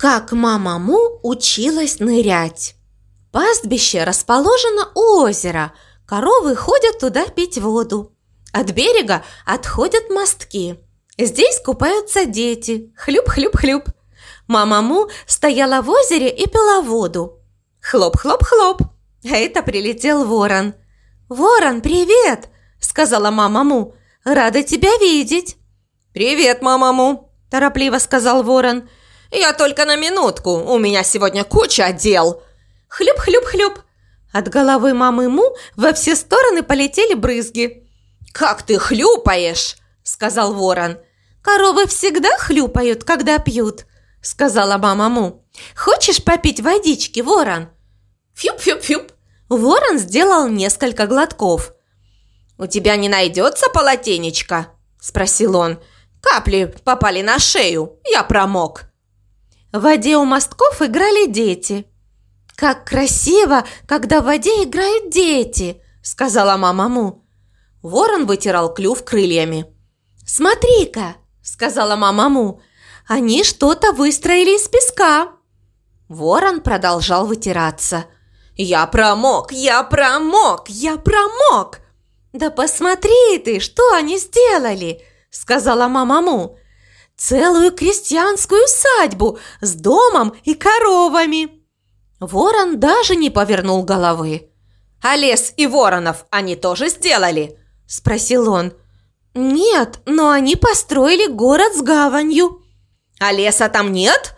Как мама Му училась нырять. Пастбище расположено у озера. Коровы ходят туда пить воду. От берега отходят мостки. Здесь купаются дети. Хлюп-хлюп-хлюп. Мама Му стояла в озере и пила воду. Хлоп-хлоп-хлоп. А это прилетел ворон. «Ворон, привет!» – сказала мама Му. «Рада тебя видеть!» «Привет, мама Му!» – торопливо сказал ворон. «Я только на минутку, у меня сегодня куча дел!» Хлюп-хлюп-хлюп! От головы мамы Му во все стороны полетели брызги. «Как ты хлюпаешь!» – сказал ворон. «Коровы всегда хлюпают, когда пьют», – сказала мама Му. «Хочешь попить водички, ворон?» Фюп-фюп-фюп. Ворон сделал несколько глотков. «У тебя не найдется полотенечко?» – спросил он. «Капли попали на шею, я промок». В воде у мостков играли дети. «Как красиво, когда в воде играют дети!» – сказала мама Му. Ворон вытирал клюв крыльями. «Смотри-ка!» – сказала мама Му. «Они что-то выстроили из песка!» Ворон продолжал вытираться. «Я промок! Я промок! Я промок!» «Да посмотри ты, что они сделали!» – сказала мама Му целую крестьянскую усадьбу с домом и коровами. Ворон даже не повернул головы. «А лес и воронов они тоже сделали?» – спросил он. «Нет, но они построили город с гаванью». «А леса там нет?»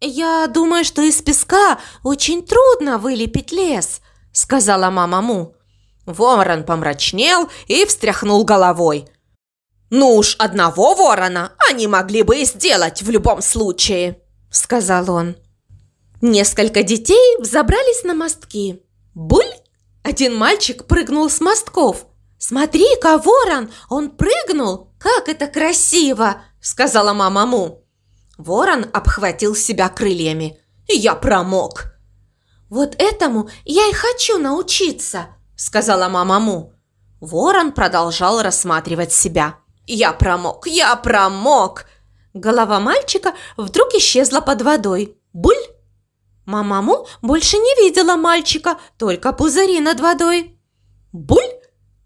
«Я думаю, что из песка очень трудно вылепить лес», – сказала мама Му. Ворон помрачнел и встряхнул головой. «Ну уж одного ворона они могли бы и сделать в любом случае», – сказал он. Несколько детей взобрались на мостки. Буль! Один мальчик прыгнул с мостков. «Смотри-ка, ворон! Он прыгнул! Как это красиво!» – сказала мама Му. Ворон обхватил себя крыльями. «Я промок!» «Вот этому я и хочу научиться!» – сказала мама Му. Ворон продолжал рассматривать себя. «Я промок! Я промок!» Голова мальчика вдруг исчезла под водой. Буль! Мамаму больше не видела мальчика, только пузыри над водой. Буль!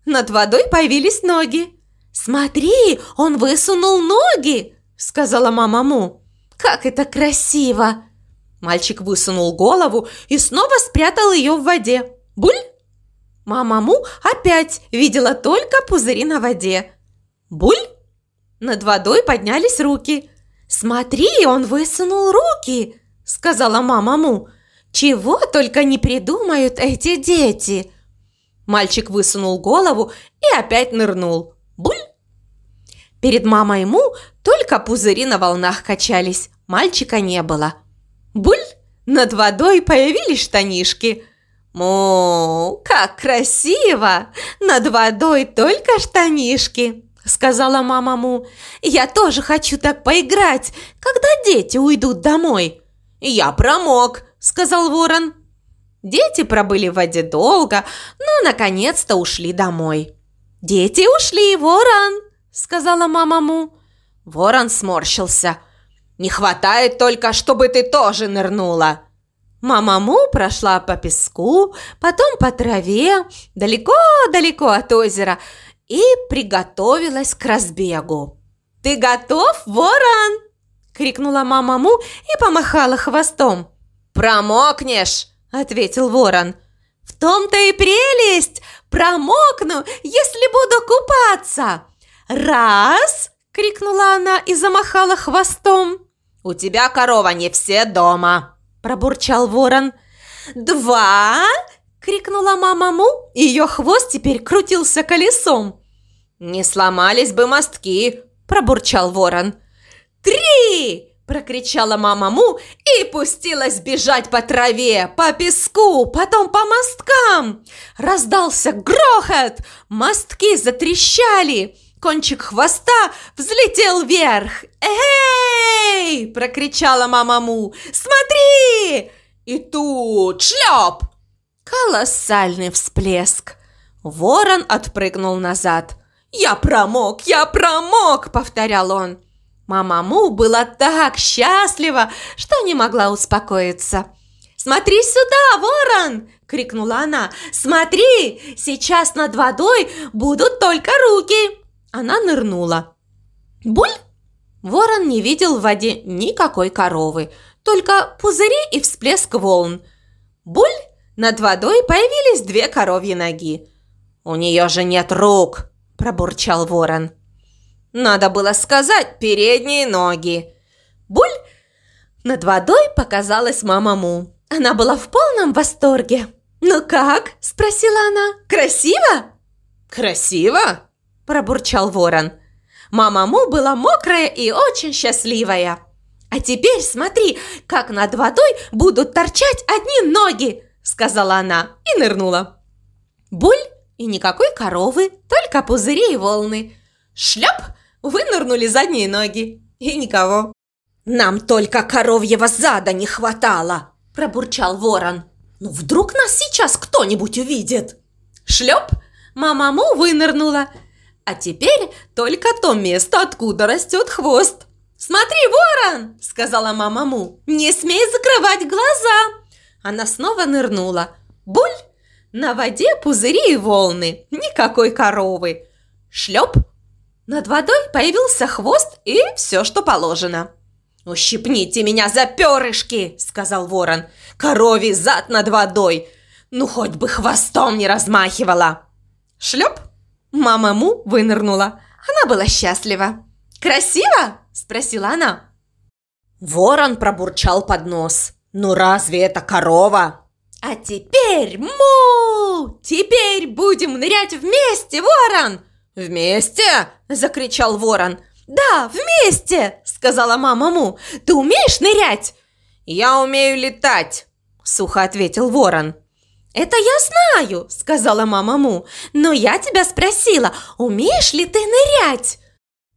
Над водой появились ноги. «Смотри, он высунул ноги!» – сказала мамаму. «Как это красиво!» Мальчик высунул голову и снова спрятал ее в воде. Буль! Мамаму опять видела только пузыри на воде. Буль! Над водой поднялись руки. «Смотри, он высунул руки!» – сказала мама Му. «Чего только не придумают эти дети!» Мальчик высунул голову и опять нырнул. Буль! Перед мамой Му только пузыри на волнах качались, мальчика не было. Буль! Над водой появились штанишки. Му, как красиво! Над водой только штанишки сказала мама Му. «Я тоже хочу так поиграть, когда дети уйдут домой». «Я промок», – сказал ворон. Дети пробыли в воде долго, но наконец-то ушли домой. «Дети ушли, ворон!» – сказала мама Му. Ворон сморщился. «Не хватает только, чтобы ты тоже нырнула!» Мама Му прошла по песку, потом по траве, далеко-далеко от озера – и приготовилась к разбегу. «Ты готов, ворон?» – крикнула мама Му и помахала хвостом. «Промокнешь!» – ответил ворон. «В том-то и прелесть! Промокну, если буду купаться!» «Раз!» – крикнула она и замахала хвостом. «У тебя корова не все дома!» – пробурчал ворон. «Два!» – крикнула мама Му, ее хвост теперь крутился колесом. «Не сломались бы мостки!» – пробурчал ворон. «Три!» – прокричала мама Му и пустилась бежать по траве, по песку, потом по мосткам. Раздался грохот, мостки затрещали, кончик хвоста взлетел вверх. «Эй!» – прокричала мама Му. «Смотри!» И тут шлеп! Колоссальный всплеск. Ворон отпрыгнул назад. «Я промок! Я промок!» – повторял он. Мама Му была так счастлива, что не могла успокоиться. «Смотри сюда, ворон!» – крикнула она. «Смотри, сейчас над водой будут только руки!» Она нырнула. «Буль!» Ворон не видел в воде никакой коровы, только пузыри и всплеск волн. «Буль!» Над водой появились две коровьи ноги. «У нее же нет рук!» – пробурчал ворон. «Надо было сказать передние ноги!» «Буль!» Над водой показалась мама Му. Она была в полном восторге. «Ну как?» – спросила она. «Красиво?» «Красиво?» – пробурчал ворон. Мама Му была мокрая и очень счастливая. «А теперь смотри, как над водой будут торчать одни ноги!» – сказала она и нырнула. Буль и никакой коровы, только пузыри и волны. Шляп! Вынырнули задние ноги. И никого. «Нам только коровьего зада не хватало!» – пробурчал ворон. «Ну вдруг нас сейчас кто-нибудь увидит?» Шлеп! Мама Му вынырнула. А теперь только то место, откуда растет хвост. «Смотри, ворон!» – сказала мама Му. «Не смей закрывать глаза!» Она снова нырнула. Буль! На воде пузыри и волны. Никакой коровы. Шлеп! Над водой появился хвост и все, что положено. «Ущипните меня за перышки!» – сказал ворон. «Коровий зад над водой! Ну, хоть бы хвостом не размахивала!» Шлеп! Мама Му вынырнула. Она была счастлива. «Красиво?» – спросила она. Ворон пробурчал под нос. «Ну разве это корова?» «А теперь, му! Теперь будем нырять вместе, ворон!» «Вместе?» – закричал ворон. «Да, вместе!» – сказала мама Му. «Ты умеешь нырять?» «Я умею летать!» – сухо ответил ворон. «Это я знаю!» – сказала мама Му. «Но я тебя спросила, умеешь ли ты нырять?»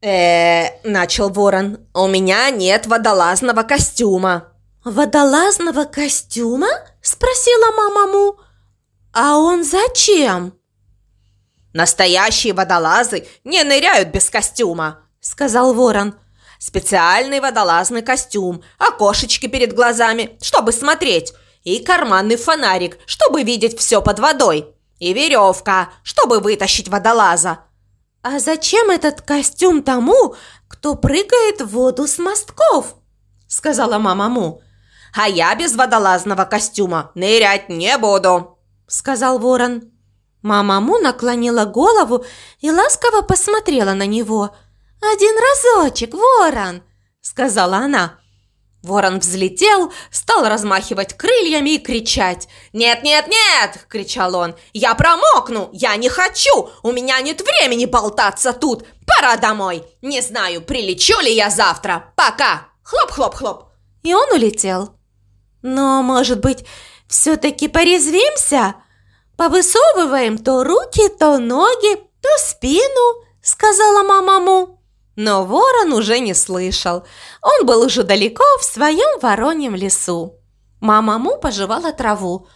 э начал ворон. «У меня нет водолазного костюма». «Водолазного костюма?» – спросила мама Му. «А он зачем?» «Настоящие водолазы не ныряют без костюма», – сказал ворон. «Специальный водолазный костюм, окошечки перед глазами, чтобы смотреть, и карманный фонарик, чтобы видеть все под водой, и веревка, чтобы вытащить водолаза». «А зачем этот костюм тому, кто прыгает в воду с мостков?» – сказала мама Му. «А я без водолазного костюма нырять не буду», – сказал ворон. Мама Му наклонила голову и ласково посмотрела на него. «Один разочек, ворон!» – сказала она. Ворон взлетел, стал размахивать крыльями и кричать. «Нет, нет, нет!» – кричал он. «Я промокну! Я не хочу! У меня нет времени болтаться тут! Пора домой! Не знаю, прилечу ли я завтра! Пока! Хлоп-хлоп-хлоп!» И он улетел. «Но, может быть, все-таки порезвимся?» Повысовываем то руки, то ноги, то спину», — сказала мама Му. Но ворон уже не слышал. Он был уже далеко в своем вороньем лесу. Мама Му пожевала траву.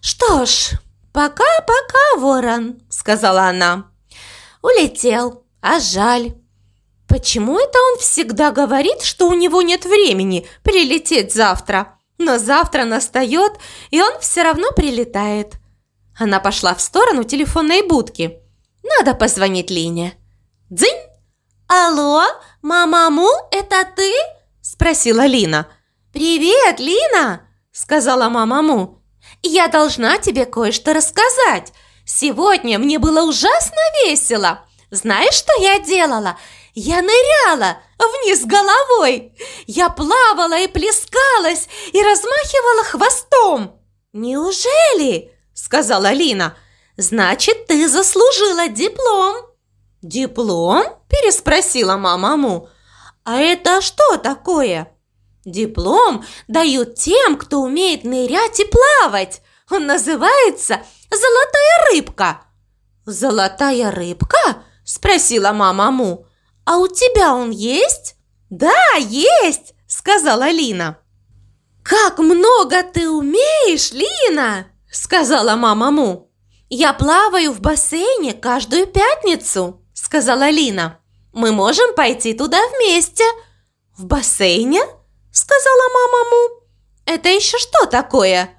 «Что ж, пока-пока, ворон», — сказала она. «Улетел, а жаль. Почему это он всегда говорит, что у него нет времени прилететь завтра? Но завтра настает, и он все равно прилетает. Она пошла в сторону телефонной будки. Надо позвонить Лине. Дзынь! Алло, мамаму, это ты? Спросила Лина. Привет, Лина! Сказала мамаму. Я должна тебе кое-что рассказать. Сегодня мне было ужасно весело. Знаешь, что я делала? Я ныряла вниз головой. Я плавала и плескалась и размахивала хвостом. Неужели? – сказала Лина. «Значит, ты заслужила диплом!» «Диплом?» – переспросила мама Му. «А это что такое?» «Диплом дают тем, кто умеет нырять и плавать. Он называется «Золотая рыбка». «Золотая рыбка?» – спросила мама Му. «А у тебя он есть?» «Да, есть!» – сказала Лина. «Как много ты умеешь, Лина!» сказала мама Му. «Я плаваю в бассейне каждую пятницу», сказала Лина. «Мы можем пойти туда вместе». «В бассейне?» – сказала мама Му. «Это еще что такое?»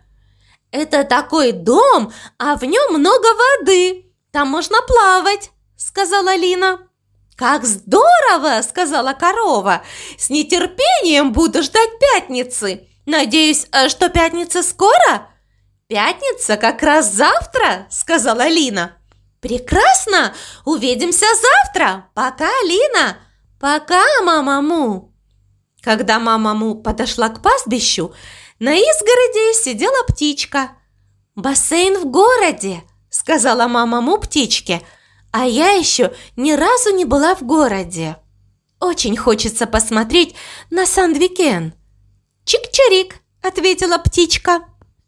«Это такой дом, а в нем много воды. Там можно плавать», – сказала Лина. «Как здорово!» – сказала корова. «С нетерпением буду ждать пятницы. Надеюсь, э, что пятница скоро?» «Пятница как раз завтра!» – сказала Лина. «Прекрасно! Увидимся завтра! Пока, Лина! Пока, мама Му!» Когда мама Му подошла к пастбищу, на изгороди сидела птичка. «Бассейн в городе!» – сказала мама Му птичке. «А я еще ни разу не была в городе. Очень хочется посмотреть на Сан-Викен». «Чик-чирик!» – ответила птичка.